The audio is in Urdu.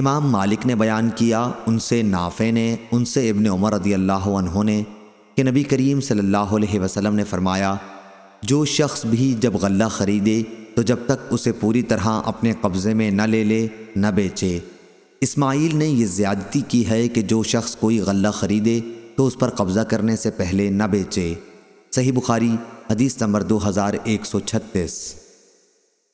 امام مالک نے بیان کیا، ان سے نافع نے، ان سے ابن عمر رضی اللہ عنہ نے، کہ نبی کریم صلی اللہ علیہ وسلم نے فرمایا، جو شخص بھی جب غلہ خریدے، تو جب تک اسے پوری طرح اپنے قبضے میں نہ لے لے، نہ بیچے۔ اسماعیل نے یہ زیادتی کی ہے کہ جو شخص کوئی غلہ خریدے، تو اس پر قبضہ کرنے سے پہلے نہ بیچے۔ صحیح بخاری، حدیث نمبر دو ہزار ایک سو چھتیس۔